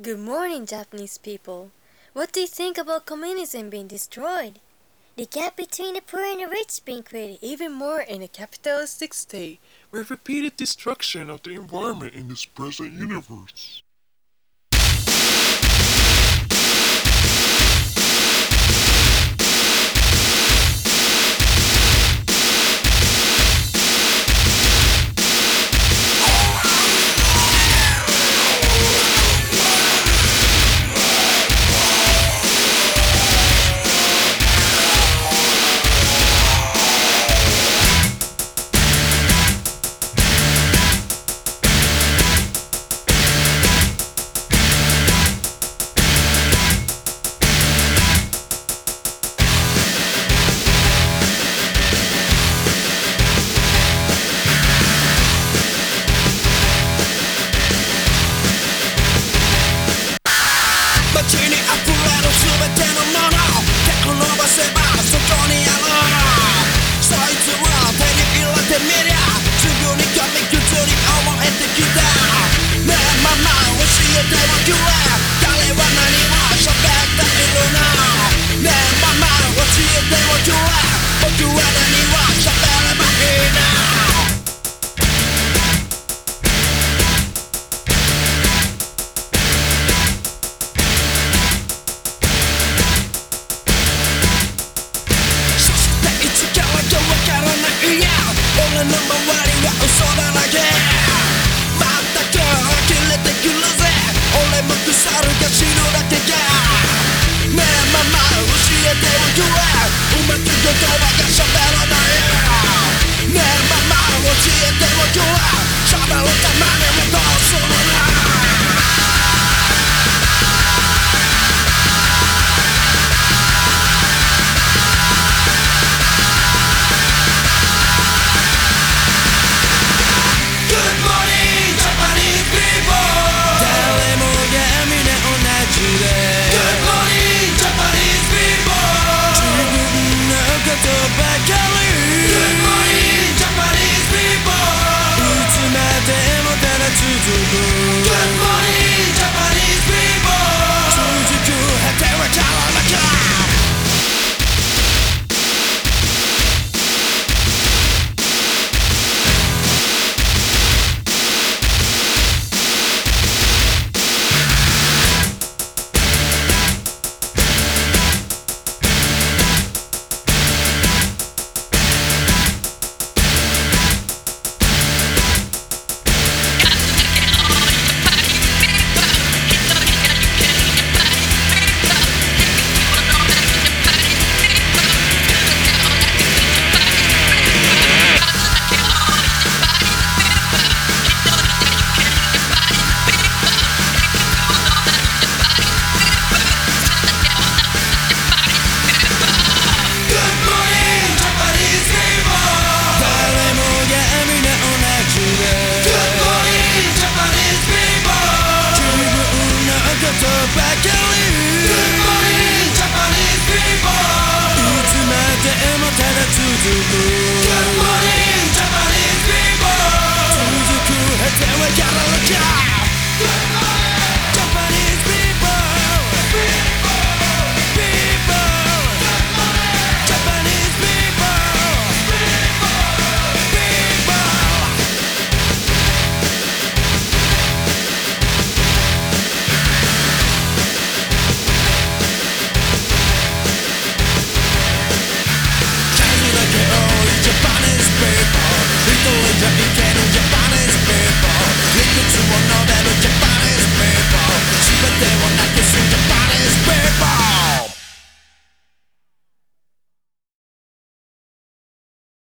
Good morning, Japanese people. What do you think about communism being destroyed? The gap between the poor and the rich being created even more in a capitalistic state with repeated destruction of the environment in this present universe. To you Just